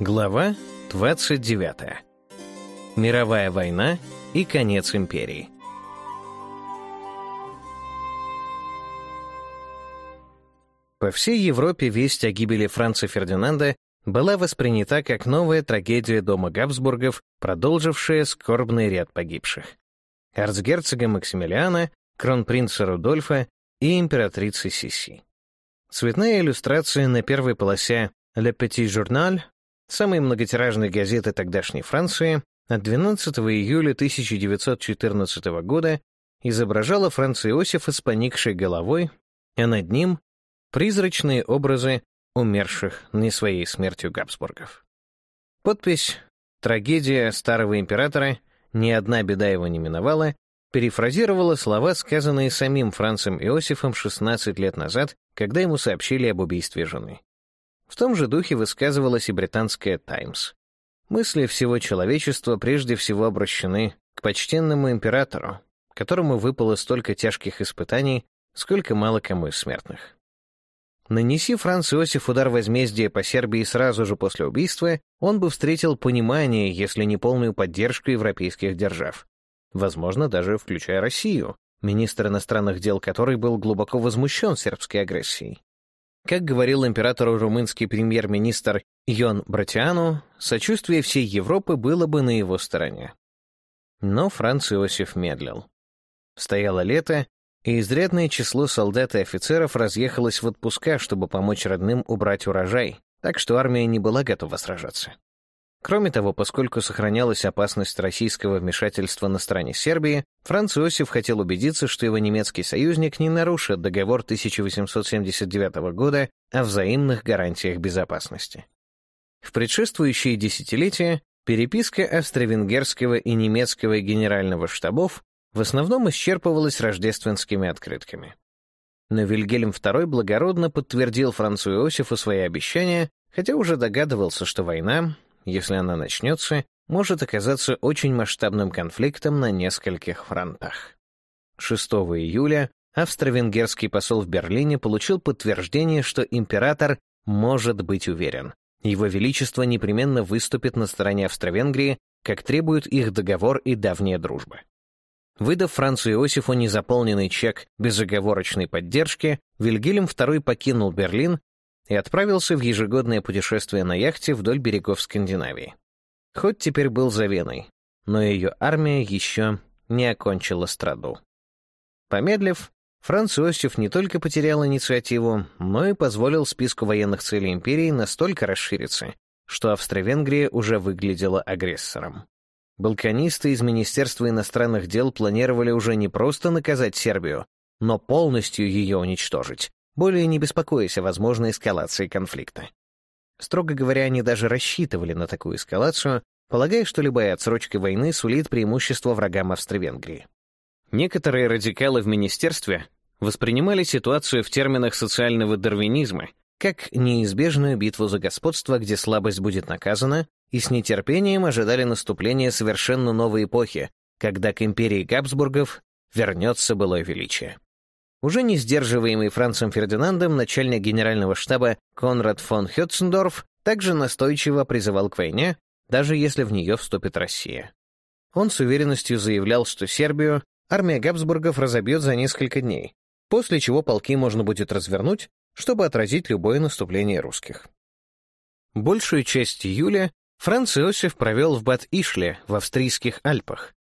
Глава 29. Мировая война и конец империи. По всей Европе весть о гибели Франца Фердинанда была воспринята как новая трагедия дома Габсбургов, продолжившая скорбный ряд погибших. Арцгерцога Максимилиана, кронпринца Рудольфа и императрицы Сиси. Цветная иллюстрация на первой полосе «Le Petit Journal» самой многотиражной газеты тогдашней Франции, от 12 июля 1914 года изображала Франца Иосифа с поникшей головой, а над ним — призрачные образы умерших не своей смертью Габсбургов. Подпись «Трагедия старого императора. Ни одна беда его не миновала» перефразировала слова, сказанные самим Францем Иосифом 16 лет назад, когда ему сообщили об убийстве жены. В том же духе высказывалась и британская «Таймс». Мысли всего человечества прежде всего обращены к почтенному императору, которому выпало столько тяжких испытаний, сколько мало кому из смертных. Нанеси Франц Иосиф удар возмездия по Сербии сразу же после убийства, он бы встретил понимание, если не полную поддержку европейских держав. Возможно, даже включая Россию, министр иностранных дел которой был глубоко возмущен сербской агрессией. Как говорил императору румынский премьер-министр Йон Братиану, сочувствие всей Европы было бы на его стороне. Но Франц Иосиф медлил. Стояло лето, и изрядное число солдат и офицеров разъехалось в отпуска, чтобы помочь родным убрать урожай, так что армия не была готова сражаться. Кроме того, поскольку сохранялась опасность российского вмешательства на стороне Сербии, Франц Иосиф хотел убедиться, что его немецкий союзник не нарушит договор 1879 года о взаимных гарантиях безопасности. В предшествующие десятилетия переписка австро-венгерского и немецкого генерального штабов в основном исчерпывалась рождественскими открытками. Но Вильгельм II благородно подтвердил Францу Иосифу свои обещания, хотя уже догадывался, что война если она начнется, может оказаться очень масштабным конфликтом на нескольких фронтах. 6 июля австро-венгерский посол в Берлине получил подтверждение, что император может быть уверен. Его Величество непременно выступит на стороне Австро-Венгрии, как требует их договор и давняя дружба. Выдав Францу Иосифу незаполненный чек безоговорочной поддержки, Вильгельм II покинул Берлин и отправился в ежегодное путешествие на яхте вдоль берегов Скандинавии. Хоть теперь был за Веной, но ее армия еще не окончила страду. Помедлив, Франц Иосиф не только потерял инициативу, но и позволил списку военных целей империи настолько расшириться, что Австро-Венгрия уже выглядела агрессором. Балканисты из Министерства иностранных дел планировали уже не просто наказать Сербию, но полностью ее уничтожить, более не беспокоясь о возможной эскалации конфликта. Строго говоря, они даже рассчитывали на такую эскалацию, полагая, что любая отсрочка войны сулит преимущество врагам Австро-Венгрии. Некоторые радикалы в министерстве воспринимали ситуацию в терминах социального дарвинизма как неизбежную битву за господство, где слабость будет наказана, и с нетерпением ожидали наступления совершенно новой эпохи, когда к империи Габсбургов вернется былое величие. Уже не сдерживаемый Францем Фердинандом начальник генерального штаба Конрад фон Хетцендорф также настойчиво призывал к войне, даже если в нее вступит Россия. Он с уверенностью заявлял, что Сербию армия Габсбургов разобьет за несколько дней, после чего полки можно будет развернуть, чтобы отразить любое наступление русских. Большую часть июля Франц Иосиф провел в Бат-Ишле в австрийских Альпах.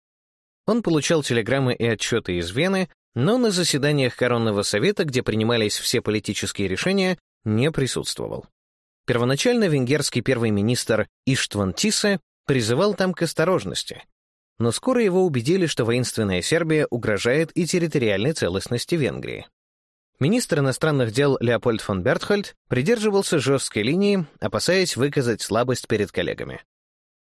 Он получал телеграммы и отчеты из Вены но на заседаниях Коронного совета, где принимались все политические решения, не присутствовал. Первоначально венгерский первый министр Иштван Тисе призывал там к осторожности, но скоро его убедили, что воинственная Сербия угрожает и территориальной целостности Венгрии. Министр иностранных дел Леопольд фон Бертхольд придерживался жесткой линии, опасаясь выказать слабость перед коллегами.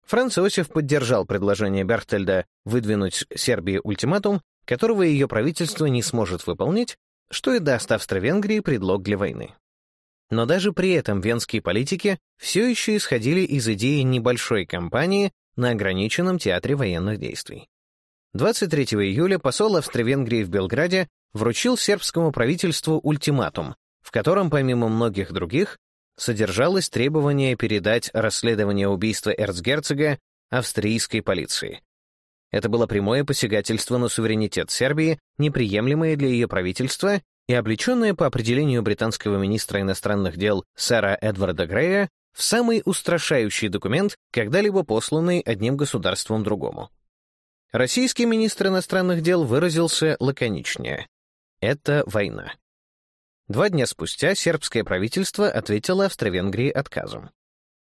Франц Иосиф поддержал предложение Бертхольда выдвинуть Сербии ультиматум которого ее правительство не сможет выполнить, что и даст Австро-Венгрии предлог для войны. Но даже при этом венские политики все еще исходили из идеи небольшой кампании на ограниченном театре военных действий. 23 июля посол Австро-Венгрии в Белграде вручил сербскому правительству ультиматум, в котором, помимо многих других, содержалось требование передать расследование убийства эрцгерцога австрийской полиции, это было прямое посягательство на суверенитет Сербии, неприемлемое для ее правительства и облеченное по определению британского министра иностранных дел сэра Эдварда Грея в самый устрашающий документ, когда-либо посланный одним государством другому. Российский министр иностранных дел выразился лаконичнее. «Это война». Два дня спустя сербское правительство ответило Австро-Венгрии отказом.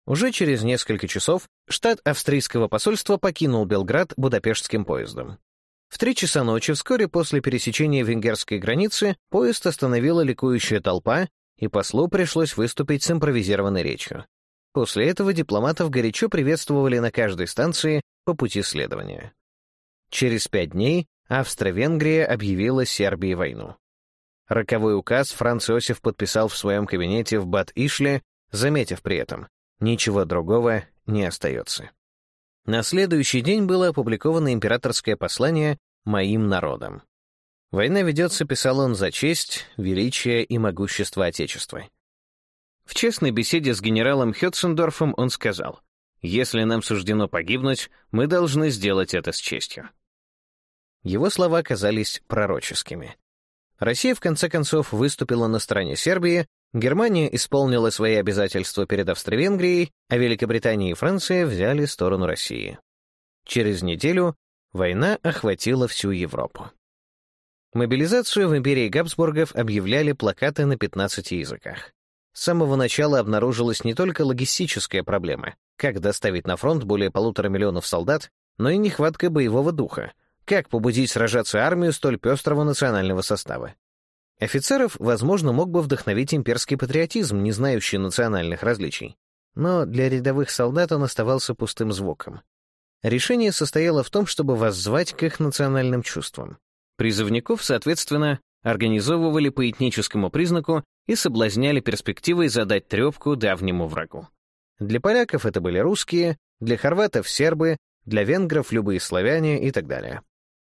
Уже через несколько часов штат австрийского посольства покинул Белград будапештским поездом. В три часа ночи, вскоре после пересечения венгерской границы, поезд остановила ликующая толпа, и послу пришлось выступить с импровизированной речью. После этого дипломатов горячо приветствовали на каждой станции по пути следования. Через пять дней Австро-Венгрия объявила Сербии войну. Роковой указ Франц Иосиф подписал в своем кабинете в Бат-Ишле, заметив при этом, Ничего другого не остается. На следующий день было опубликовано императорское послание «Моим народам». «Война ведется», — писал он, — «за честь, величие и могущество Отечества». В честной беседе с генералом Хетцендорфом он сказал, «Если нам суждено погибнуть, мы должны сделать это с честью». Его слова казались пророческими. Россия, в конце концов, выступила на стороне Сербии Германия исполнила свои обязательства перед Австро-Венгрией, а Великобритания и Франция взяли сторону России. Через неделю война охватила всю Европу. Мобилизацию в империи Габсбургов объявляли плакаты на 15 языках. С самого начала обнаружилась не только логистическая проблема, как доставить на фронт более полутора миллионов солдат, но и нехватка боевого духа, как побудить сражаться армию столь пестрого национального состава. Офицеров, возможно, мог бы вдохновить имперский патриотизм, не знающий национальных различий. Но для рядовых солдат он оставался пустым звуком. Решение состояло в том, чтобы воззвать к их национальным чувствам. Призывников, соответственно, организовывали по этническому признаку и соблазняли перспективой задать трепку давнему врагу. Для поляков это были русские, для хорватов — сербы, для венгров — любые славяне и так далее.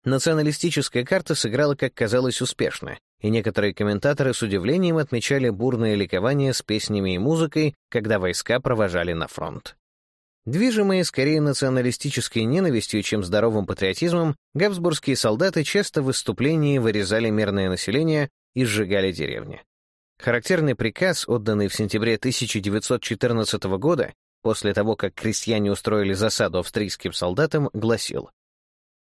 Националистическая карта сыграла, как казалось, успешно, и некоторые комментаторы с удивлением отмечали бурное ликование с песнями и музыкой, когда войска провожали на фронт. Движимые скорее националистической ненавистью, чем здоровым патриотизмом, габсбургские солдаты часто в выступлении вырезали мирное население и сжигали деревни. Характерный приказ, отданный в сентябре 1914 года, после того, как крестьяне устроили засаду австрийским солдатам, гласил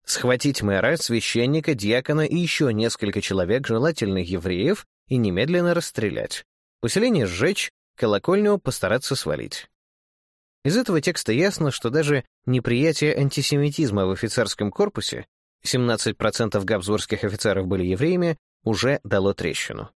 Схватить мэра, священника, диакона и еще несколько человек, желательно евреев, и немедленно расстрелять. Поселение сжечь, колокольню постараться свалить. Из этого текста ясно, что даже неприятие антисемитизма в офицерском корпусе 17% габсбургских офицеров были евреями, уже дало трещину.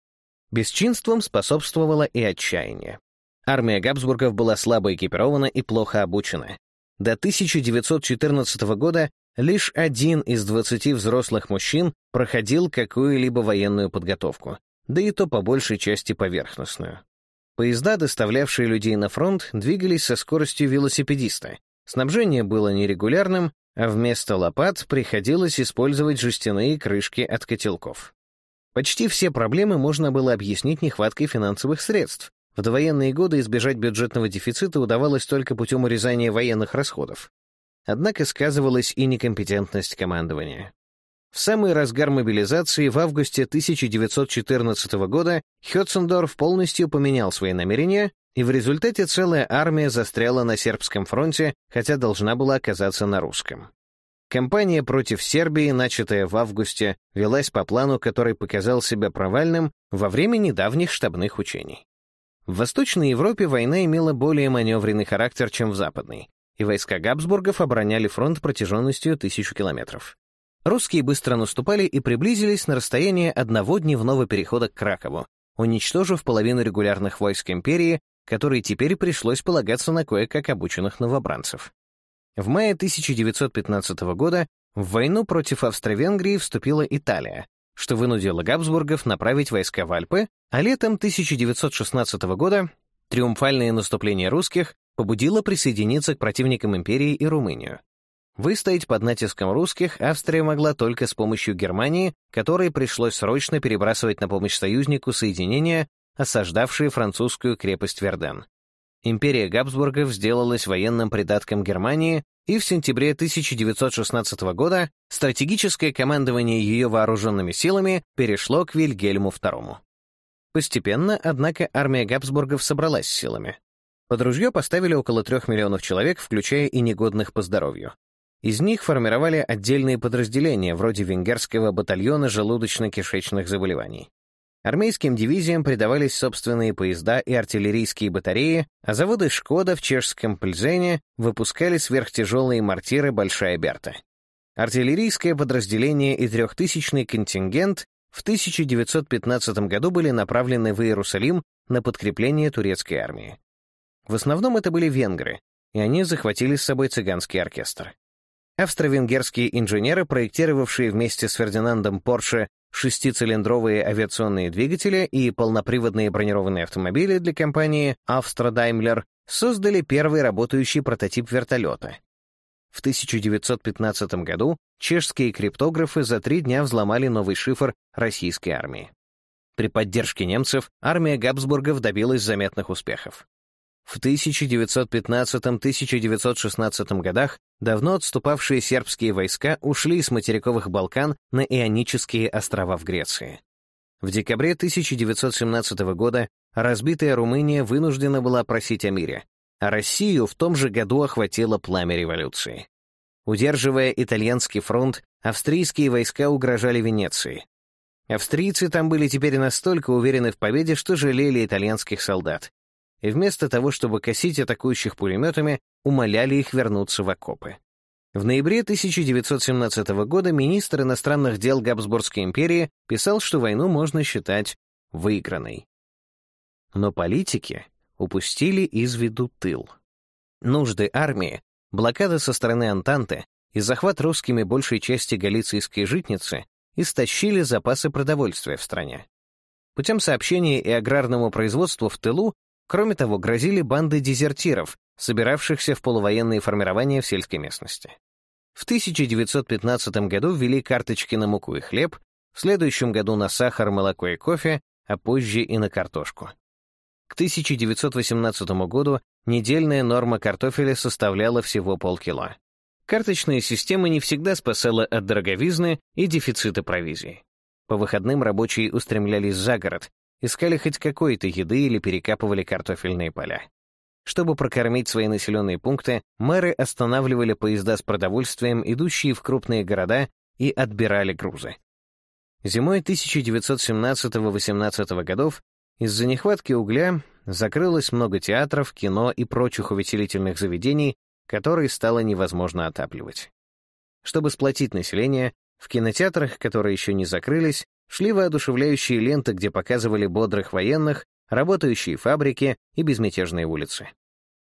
Бесчинством способствовало и отчаяние. Армия Габсбургов была слабо экипирована и плохо обучена. До 1914 года Лишь один из двадцати взрослых мужчин проходил какую-либо военную подготовку, да и то по большей части поверхностную. Поезда, доставлявшие людей на фронт, двигались со скоростью велосипедиста. Снабжение было нерегулярным, а вместо лопат приходилось использовать жестяные крышки от котелков. Почти все проблемы можно было объяснить нехваткой финансовых средств. В довоенные годы избежать бюджетного дефицита удавалось только путем урезания военных расходов. Однако сказывалась и некомпетентность командования. В самый разгар мобилизации в августе 1914 года Хетцендорф полностью поменял свои намерения, и в результате целая армия застряла на сербском фронте, хотя должна была оказаться на русском. Кампания против Сербии, начатая в августе, велась по плану, который показал себя провальным во время недавних штабных учений. В Восточной Европе война имела более маневренный характер, чем в Западной, и войска Габсбургов обороняли фронт протяженностью тысячу километров. Русские быстро наступали и приблизились на расстояние одного дневного перехода к Кракову, уничтожив половину регулярных войск империи, которые теперь пришлось полагаться на кое-как обученных новобранцев. В мае 1915 года в войну против Австро-Венгрии вступила Италия, что вынудило Габсбургов направить войска в Альпы, а летом 1916 года триумфальное наступление русских побудило присоединиться к противникам империи и Румынию. Выстоять под натиском русских Австрия могла только с помощью Германии, которой пришлось срочно перебрасывать на помощь союзнику соединения, осаждавшие французскую крепость Верден. Империя Габсбургов сделалась военным придатком Германии, и в сентябре 1916 года стратегическое командование ее вооруженными силами перешло к Вильгельму II. Постепенно, однако, армия Габсбургов собралась силами. Под ружье поставили около трех миллионов человек, включая и негодных по здоровью. Из них формировали отдельные подразделения, вроде венгерского батальона желудочно-кишечных заболеваний. Армейским дивизиям придавались собственные поезда и артиллерийские батареи, а заводы «Шкода» в чешском Пльзене выпускали сверхтяжелые мортиры «Большая Берта». Артиллерийское подразделение и трехтысячный контингент в 1915 году были направлены в Иерусалим на подкрепление турецкой армии. В основном это были венгры, и они захватили с собой цыганский оркестр. Австро-венгерские инженеры, проектировавшие вместе с Фердинандом Порше шестицилиндровые авиационные двигатели и полноприводные бронированные автомобили для компании «Австро-Даймлер», создали первый работающий прототип вертолета. В 1915 году чешские криптографы за три дня взломали новый шифр российской армии. При поддержке немцев армия Габсбургов добилась заметных успехов. В 1915-1916 годах давно отступавшие сербские войска ушли с материковых Балкан на Ионические острова в Греции. В декабре 1917 года разбитая Румыния вынуждена была просить о мире, а Россию в том же году охватило пламя революции. Удерживая итальянский фронт, австрийские войска угрожали Венеции. Австрийцы там были теперь настолько уверены в победе, что жалели итальянских солдат, и вместо того, чтобы косить атакующих пулеметами, умоляли их вернуться в окопы. В ноябре 1917 года министр иностранных дел Габсбургской империи писал, что войну можно считать выигранной. Но политики упустили из виду тыл. Нужды армии, блокада со стороны Антанты и захват русскими большей части галицийской житницы истощили запасы продовольствия в стране. Путем сообщения и аграрному производству в тылу Кроме того, грозили банды дезертиров, собиравшихся в полувоенные формирования в сельской местности. В 1915 году ввели карточки на муку и хлеб, в следующем году на сахар, молоко и кофе, а позже и на картошку. К 1918 году недельная норма картофеля составляла всего полкило. Карточная система не всегда спасала от дороговизны и дефицита провизии. По выходным рабочие устремлялись за город, искали хоть какой-то еды или перекапывали картофельные поля. Чтобы прокормить свои населенные пункты, мэры останавливали поезда с продовольствием, идущие в крупные города, и отбирали грузы. Зимой 1917-18 годов из-за нехватки угля закрылось много театров, кино и прочих увеселительных заведений, которые стало невозможно отапливать. Чтобы сплотить население, в кинотеатрах, которые еще не закрылись, Шли воодушевляющие ленты, где показывали бодрых военных, работающие фабрики и безмятежные улицы.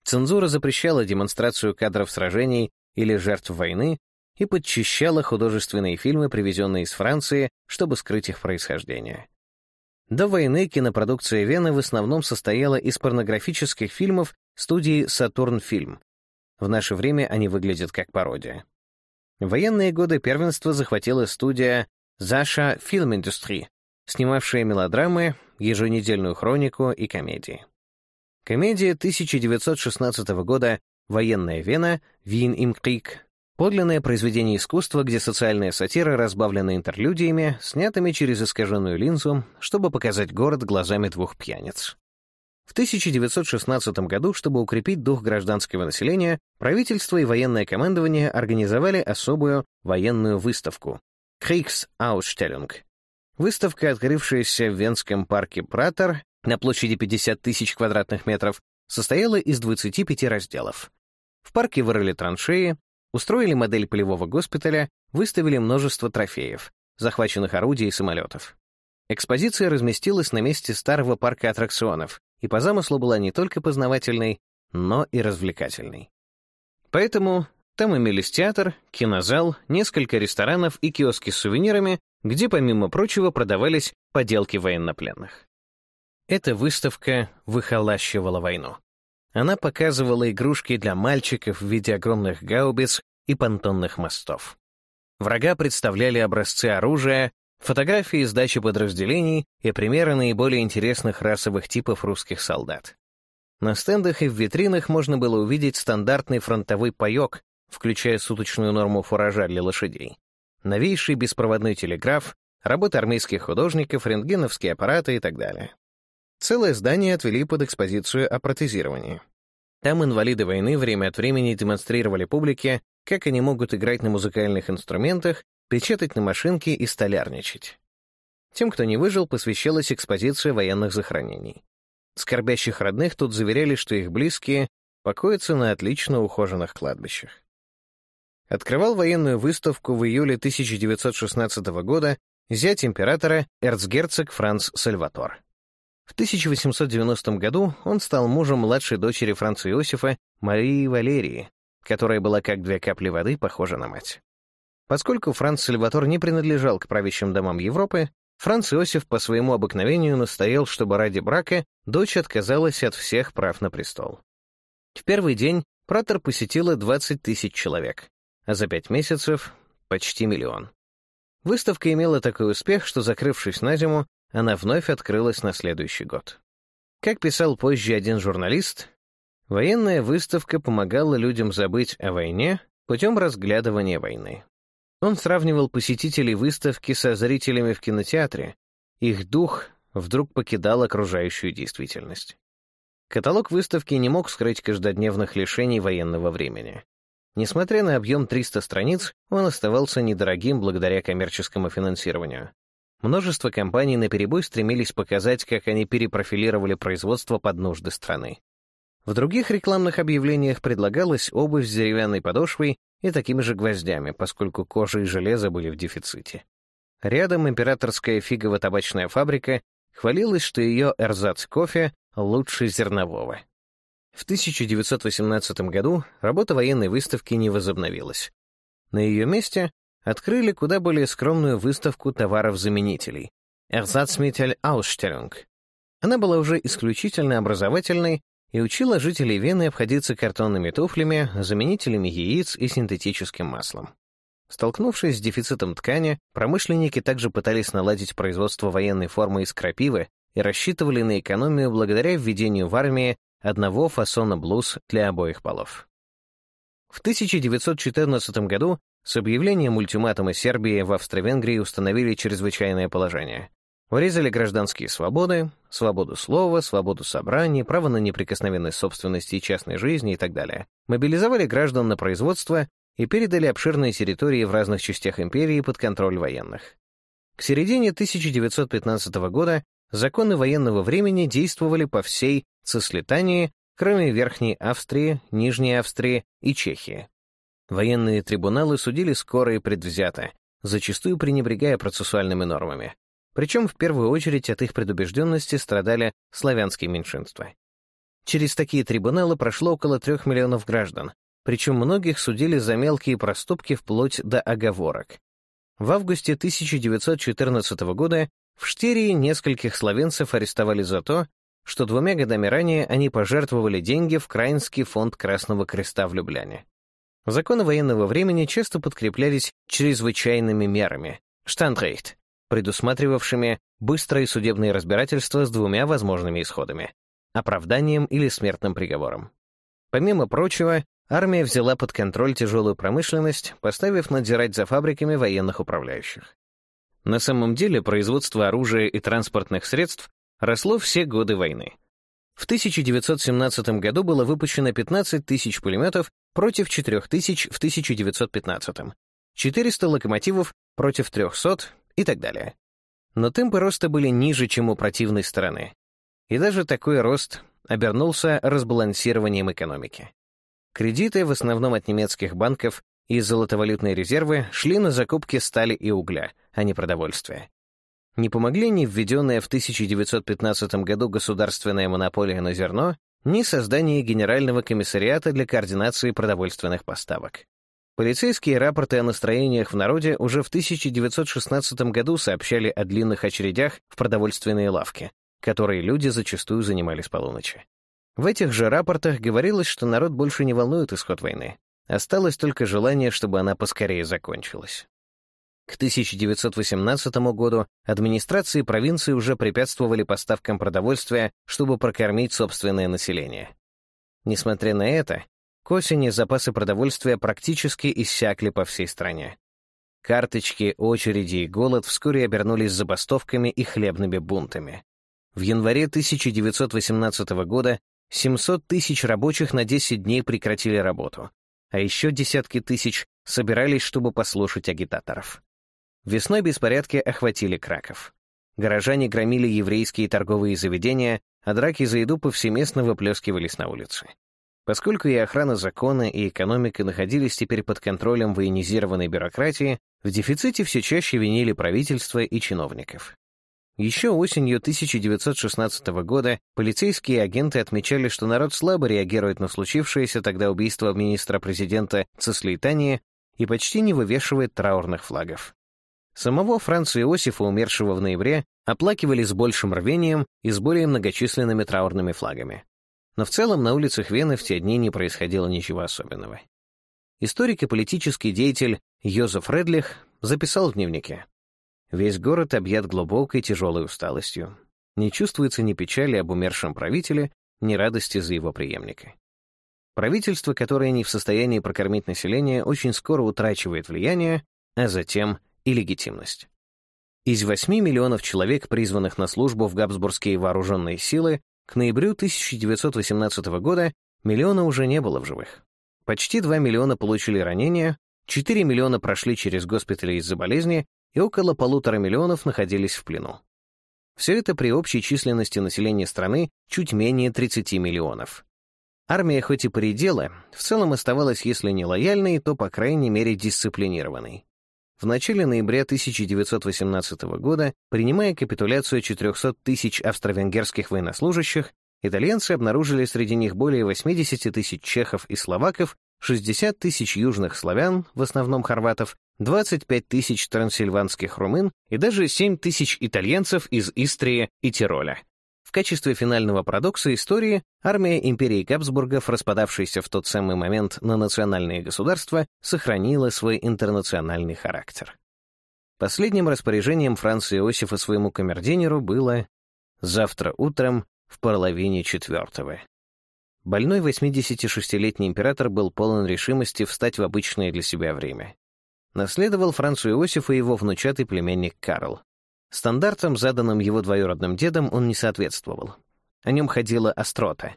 Цензура запрещала демонстрацию кадров сражений или жертв войны и подчищала художественные фильмы, привезенные из Франции, чтобы скрыть их происхождение. До войны кинопродукция Вены в основном состояла из порнографических фильмов студии «Сатурнфильм». В наше время они выглядят как пародия. В военные годы первенство захватила студия Заша Film Industry, снимавшая мелодрамы, еженедельную хронику и комедии. Комедия 1916 года «Военная Вена», «Вин им Крик», подлинное произведение искусства, где социальная сатира разбавлена интерлюдиями, снятыми через искаженную линзу, чтобы показать город глазами двух пьяниц. В 1916 году, чтобы укрепить дух гражданского населения, правительство и военное командование организовали особую военную выставку Kriegsausstellung. Выставка, открывшаяся в Венском парке Пратер на площади 50 тысяч квадратных метров, состояла из 25 разделов. В парке вырыли траншеи, устроили модель полевого госпиталя, выставили множество трофеев, захваченных орудий и самолетов. Экспозиция разместилась на месте старого парка аттракционов и по замыслу была не только познавательной, но и развлекательной. Поэтому там имелись театр, кинозал, несколько ресторанов и киоски с сувенирами, где, помимо прочего, продавались поделки военнопленных. Эта выставка выхолащивала войну. Она показывала игрушки для мальчиков в виде огромных гаубиц и понтонных мостов. Врага представляли образцы оружия, фотографии с подразделений и примеры наиболее интересных расовых типов русских солдат. На стендах и в витринах можно было увидеть стандартный фронтовой паёк включая суточную норму фуража для лошадей, новейший беспроводной телеграф, работы армейских художников, рентгеновские аппараты и так далее. Целое здание отвели под экспозицию о протезировании. Там инвалиды войны время от времени демонстрировали публике, как они могут играть на музыкальных инструментах, печатать на машинке и столярничать. Тем, кто не выжил, посвящалась экспозиция военных захоронений. Скорбящих родных тут заверяли, что их близкие покоятся на отлично ухоженных кладбищах открывал военную выставку в июле 1916 года зять императора эрцгерцог Франц Сальватор. В 1890 году он стал мужем младшей дочери Франца Иосифа Марии Валерии, которая была как две капли воды похожа на мать. Поскольку Франц Сальватор не принадлежал к правящим домам Европы, Франц Иосиф по своему обыкновению настоял, чтобы ради брака дочь отказалась от всех прав на престол. В первый день Пратор посетила 20 тысяч человек, а за пять месяцев — почти миллион. Выставка имела такой успех, что, закрывшись на зиму, она вновь открылась на следующий год. Как писал позже один журналист, военная выставка помогала людям забыть о войне путем разглядывания войны. Он сравнивал посетителей выставки со зрителями в кинотеатре. Их дух вдруг покидал окружающую действительность. Каталог выставки не мог скрыть каждодневных лишений военного времени. Несмотря на объем 300 страниц, он оставался недорогим благодаря коммерческому финансированию. Множество компаний наперебой стремились показать, как они перепрофилировали производство под нужды страны. В других рекламных объявлениях предлагалась обувь с деревянной подошвой и такими же гвоздями, поскольку кожа и железо были в дефиците. Рядом императорская фигово-табачная фабрика хвалилась, что ее эрзац кофе лучше зернового. В 1918 году работа военной выставки не возобновилась. На ее месте открыли куда более скромную выставку товаров-заменителей — Ersatzmittel Ausstellung. Она была уже исключительно образовательной и учила жителей Вены обходиться картонными туфлями, заменителями яиц и синтетическим маслом. Столкнувшись с дефицитом ткани, промышленники также пытались наладить производство военной формы из крапивы и рассчитывали на экономию благодаря введению в армии одного фасона блуз для обоих полов. В 1914 году с объявлением ультиматума Сербии в Австро-Венгрии установили чрезвычайное положение. Урезали гражданские свободы, свободу слова, свободу собраний, право на неприкосновенность собственности и частной жизни и так далее. Мобилизовали граждан на производство и передали обширные территории в разных частях империи под контроль военных. К середине 1915 года законы военного времени действовали по всей Цислитании, кроме Верхней Австрии, Нижней Австрии и Чехии. Военные трибуналы судили скоро и предвзято, зачастую пренебрегая процессуальными нормами. Причем в первую очередь от их предубежденности страдали славянские меньшинства. Через такие трибуналы прошло около трех миллионов граждан, причем многих судили за мелкие проступки вплоть до оговорок. В августе 1914 года в Штирии нескольких словенцев арестовали за то, что двумя годами ранее они пожертвовали деньги в Краинский фонд Красного Креста в Любляне. Законы военного времени часто подкреплялись чрезвычайными мерами — штандрейхт, предусматривавшими быстрое судебное разбирательство с двумя возможными исходами — оправданием или смертным приговором. Помимо прочего, армия взяла под контроль тяжелую промышленность, поставив надзирать за фабриками военных управляющих. На самом деле производство оружия и транспортных средств росло все годы войны. В 1917 году было выпущено 15 тысяч пулеметов против 4 тысяч в 1915, 400 локомотивов против 300 и так далее. Но темпы роста были ниже, чем у противной стороны. И даже такой рост обернулся разбалансированием экономики. Кредиты, в основном от немецких банков, и золотовалютные резервы шли на закупки стали и угля, а не продовольствия. Не помогли ни введенная в 1915 году государственная монополия на зерно, ни создание Генерального комиссариата для координации продовольственных поставок. Полицейские рапорты о настроениях в народе уже в 1916 году сообщали о длинных очередях в продовольственные лавки, которые люди зачастую занимались с полуночи. В этих же рапортах говорилось, что народ больше не волнует исход войны. Осталось только желание, чтобы она поскорее закончилась. К 1918 году администрации провинции уже препятствовали поставкам продовольствия, чтобы прокормить собственное население. Несмотря на это, к осени запасы продовольствия практически иссякли по всей стране. Карточки, очереди и голод вскоре обернулись забастовками и хлебными бунтами. В январе 1918 года 700 тысяч рабочих на 10 дней прекратили работу, а еще десятки тысяч собирались, чтобы послушать агитаторов. Весной беспорядки охватили Краков. Горожане громили еврейские торговые заведения, а драки за еду повсеместно выплескивались на улицы. Поскольку и охрана закона, и экономика находились теперь под контролем военизированной бюрократии, в дефиците все чаще винили правительство и чиновников. Еще осенью 1916 года полицейские агенты отмечали, что народ слабо реагирует на случившееся тогда убийство министра-президента Цеслейтания и почти не вывешивает траурных флагов. Самого Франца Иосифа, умершего в ноябре, оплакивали с большим рвением и с более многочисленными траурными флагами. Но в целом на улицах Вены в те дни не происходило ничего особенного. Историк и политический деятель Йозеф Редлих записал в дневнике. Весь город объят глубокой тяжелой усталостью. Не чувствуется ни печали об умершем правителе, ни радости за его преемника. Правительство, которое не в состоянии прокормить население, очень скоро утрачивает влияние, а затем и легитимность. Из 8 миллионов человек, призванных на службу в Габсбургские вооруженные силы, к ноябрю 1918 года миллиона уже не было в живых. Почти 2 миллиона получили ранения, 4 миллиона прошли через госпитали из-за болезни, и около полутора миллионов находились в плену. Все это при общей численности населения страны чуть менее 30 миллионов. Армия хоть и поредела, в целом оставалась, если не лояльной, то, по крайней мере, дисциплинированной. В начале ноября 1918 года, принимая капитуляцию 400 тысяч австро-венгерских военнослужащих, итальянцы обнаружили среди них более 80 тысяч чехов и словаков, 60 тысяч южных славян, в основном хорватов, 25 тысяч трансильванских румын и даже 7 тысяч итальянцев из Истрии и Тироля. В качестве финального парадокса истории армия империи Габсбургов, распадавшаяся в тот самый момент на национальные государства, сохранила свой интернациональный характер. Последним распоряжением Франца Иосифа своему камердинеру было «завтра утром в половине четвертого». Больной 86-летний император был полон решимости встать в обычное для себя время наследовал Францу Иосиф и его внучатый племянник Карл. Стандартам, заданным его двоюродным дедом, он не соответствовал. О нем ходила острота.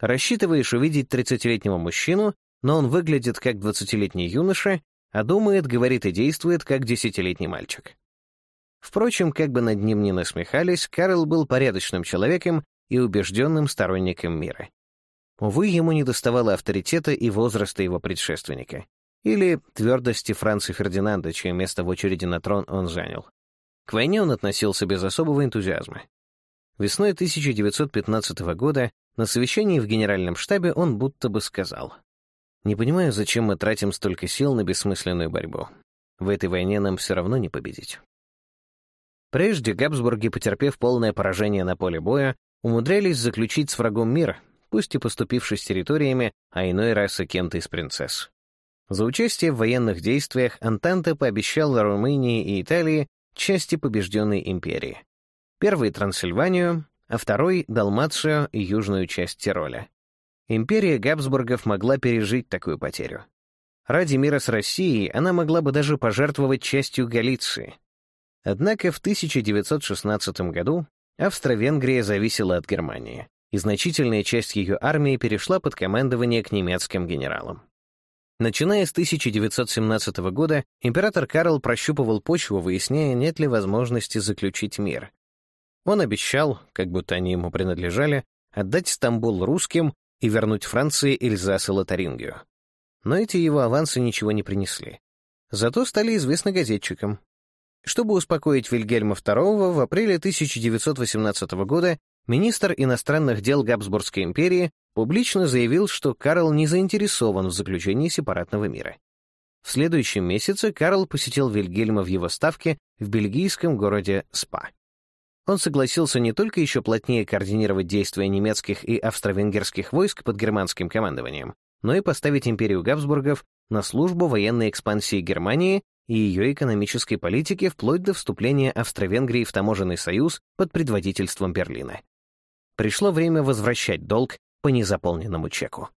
Рассчитываешь увидеть 30-летнего мужчину, но он выглядит как 20-летний юноша, а думает, говорит и действует как 10-летний мальчик. Впрочем, как бы над ним ни насмехались, Карл был порядочным человеком и убежденным сторонником мира. Увы, ему недоставало авторитета и возраста его предшественника или твердости Франца Фердинанда, чье место в очереди на трон он занял. К войне он относился без особого энтузиазма. Весной 1915 года на совещании в Генеральном штабе он будто бы сказал «Не понимаю, зачем мы тратим столько сил на бессмысленную борьбу. В этой войне нам все равно не победить». Прежде Габсбурги, потерпев полное поражение на поле боя, умудрялись заключить с врагом мир, пусть и поступившись территориями, а иной раз и кем-то из принцесс. За участие в военных действиях Антанта пообещала Румынии и Италии части побежденной империи. Первый — Трансильванию, а второй — Далмацию и южную часть Тироля. Империя Габсбургов могла пережить такую потерю. Ради мира с Россией она могла бы даже пожертвовать частью Галиции. Однако в 1916 году Австро-Венгрия зависела от Германии, и значительная часть ее армии перешла под командование к немецким генералам. Начиная с 1917 года, император Карл прощупывал почву, выясняя, нет ли возможности заключить мир. Он обещал, как будто они ему принадлежали, отдать Стамбул русским и вернуть Франции Эльзас и Лотарингию. Но эти его авансы ничего не принесли. Зато стали известны газетчикам. Чтобы успокоить Вильгельма II, в апреле 1918 года министр иностранных дел Габсбургской империи публично заявил, что Карл не заинтересован в заключении сепаратного мира. В следующем месяце Карл посетил Вильгельма в его ставке в бельгийском городе Спа. Он согласился не только еще плотнее координировать действия немецких и австро-венгерских войск под германским командованием, но и поставить империю Габсбургов на службу военной экспансии Германии и ее экономической политики вплоть до вступления Австро-Венгрии в таможенный союз под предводительством Берлина. Пришло время возвращать долг по незаполненному чеку.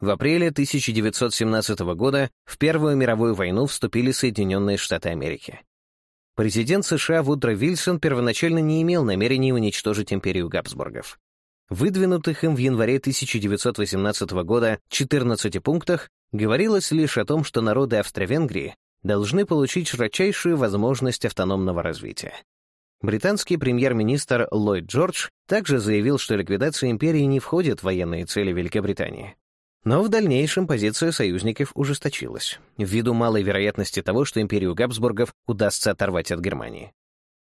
В апреле 1917 года в Первую мировую войну вступили Соединенные Штаты Америки. Президент США Вудро Вильсон первоначально не имел намерений уничтожить империю Габсбургов. Выдвинутых им в январе 1918 года 14 пунктах говорилось лишь о том, что народы Австро-Венгрии должны получить широчайшую возможность автономного развития. Британский премьер-министр Ллойд Джордж также заявил, что ликвидация империи не входит в военные цели Великобритании. Но в дальнейшем позиция союзников ужесточилась, ввиду малой вероятности того, что империю Габсбургов удастся оторвать от Германии.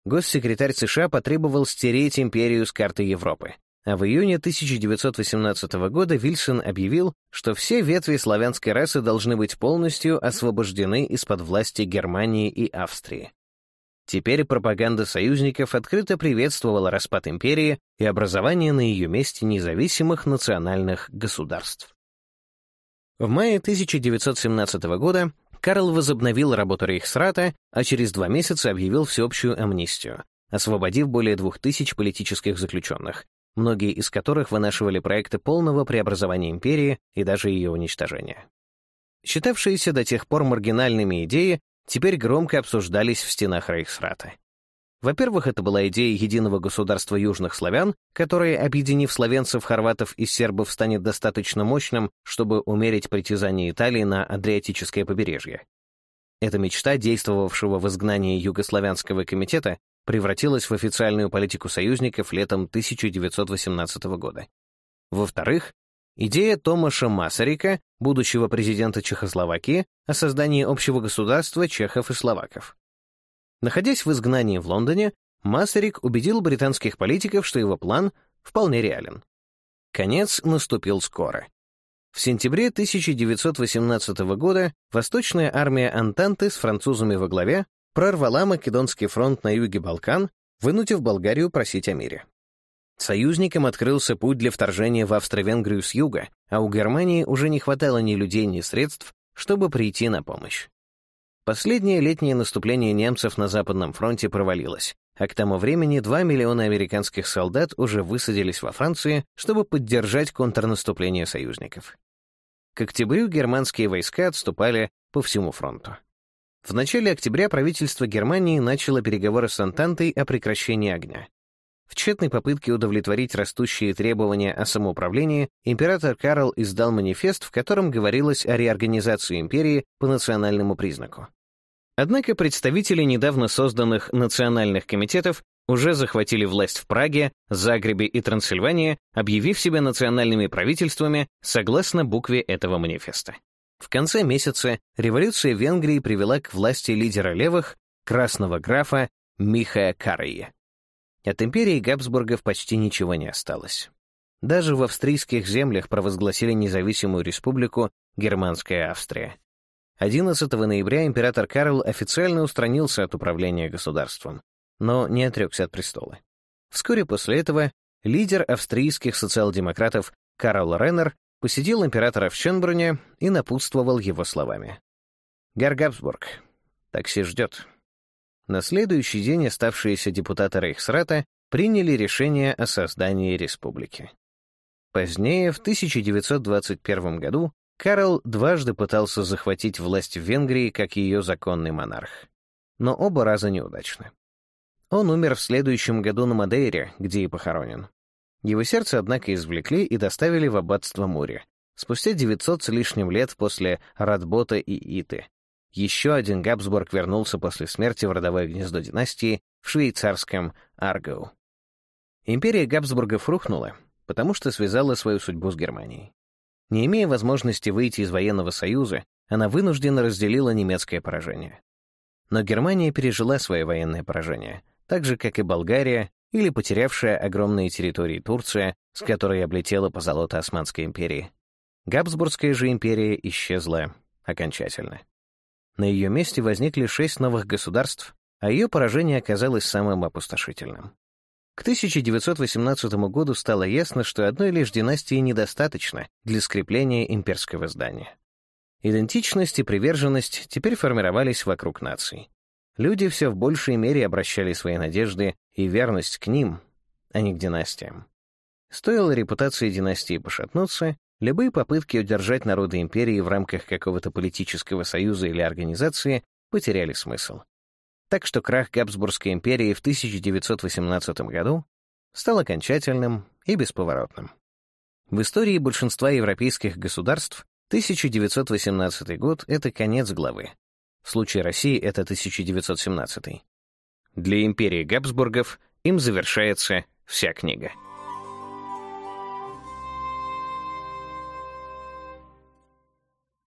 Госсекретарь США потребовал стереть империю с карты Европы, а в июне 1918 года Вильсон объявил, что все ветви славянской расы должны быть полностью освобождены из-под власти Германии и Австрии. Теперь пропаганда союзников открыто приветствовала распад империи и образование на ее месте независимых национальных государств. В мае 1917 года Карл возобновил работу Рейхсрата, а через два месяца объявил всеобщую амнистию, освободив более двух тысяч политических заключенных, многие из которых вынашивали проекты полного преобразования империи и даже ее уничтожения. Считавшиеся до тех пор маргинальными идеи теперь громко обсуждались в стенах Рейхсрата. Во-первых, это была идея единого государства южных славян, которое, объединив славянцев, хорватов и сербов, станет достаточно мощным, чтобы умерить притязание Италии на Адриатическое побережье. Эта мечта, действовавшего в изгнании Югославянского комитета, превратилась в официальную политику союзников летом 1918 года. Во-вторых, Идея Томаша Масарика, будущего президента Чехословакии, о создании общего государства чехов и словаков. Находясь в изгнании в Лондоне, Масарик убедил британских политиков, что его план вполне реален. Конец наступил скоро. В сентябре 1918 года Восточная армия Антанты с французами во главе прорвала Македонский фронт на юге Балкан, вынудив Болгарию просить о мире. Союзникам открылся путь для вторжения в Австро-Венгрию с юга, а у Германии уже не хватало ни людей, ни средств, чтобы прийти на помощь. Последнее летнее наступление немцев на Западном фронте провалилось, а к тому времени 2 миллиона американских солдат уже высадились во Франции, чтобы поддержать контрнаступление союзников. К октябрю германские войска отступали по всему фронту. В начале октября правительство Германии начало переговоры с Антантой о прекращении огня. В тщетной попытке удовлетворить растущие требования о самоуправлении, император Карл издал манифест, в котором говорилось о реорганизации империи по национальному признаку. Однако представители недавно созданных национальных комитетов уже захватили власть в Праге, Загребе и Трансильвании, объявив себя национальными правительствами согласно букве этого манифеста. В конце месяца революция в Венгрии привела к власти лидера левых, красного графа Михая Карая. От империи Габсбургов почти ничего не осталось. Даже в австрийских землях провозгласили независимую республику Германская Австрия. 11 ноября император Карл официально устранился от управления государством, но не отрекся от престола. Вскоре после этого лидер австрийских социал-демократов Карл Реннер посетил императора в Ченбруне и напутствовал его словами. «Гар Габсбург, такси ждет». На следующий день оставшиеся депутаты Рейхсрата приняли решение о создании республики. Позднее, в 1921 году, Карл дважды пытался захватить власть в Венгрии как ее законный монарх. Но оба раза неудачно. Он умер в следующем году на Мадейре, где и похоронен. Его сердце, однако, извлекли и доставили в аббатство Мури, спустя 900 с лишним лет после Радбота и Иты, еще один Габсбург вернулся после смерти в родовое гнездо династии в швейцарском Аргоу. Империя Габсбургов рухнула, потому что связала свою судьбу с Германией. Не имея возможности выйти из военного союза, она вынужденно разделила немецкое поражение. Но Германия пережила свои военные поражения, так же, как и Болгария или потерявшая огромные территории Турция, с которой облетела по золото Османской империи. Габсбургская же империя исчезла окончательно. На ее месте возникли шесть новых государств, а ее поражение оказалось самым опустошительным. К 1918 году стало ясно, что одной лишь династии недостаточно для скрепления имперского здания. Идентичность и приверженность теперь формировались вокруг наций. Люди все в большей мере обращали свои надежды и верность к ним, а не к династиям. Стоило репутации династии пошатнуться, Любые попытки удержать народы империи в рамках какого-то политического союза или организации потеряли смысл. Так что крах Габсбургской империи в 1918 году стал окончательным и бесповоротным. В истории большинства европейских государств 1918 год — это конец главы. В случае России это 1917. Для империи Габсбургов им завершается вся книга.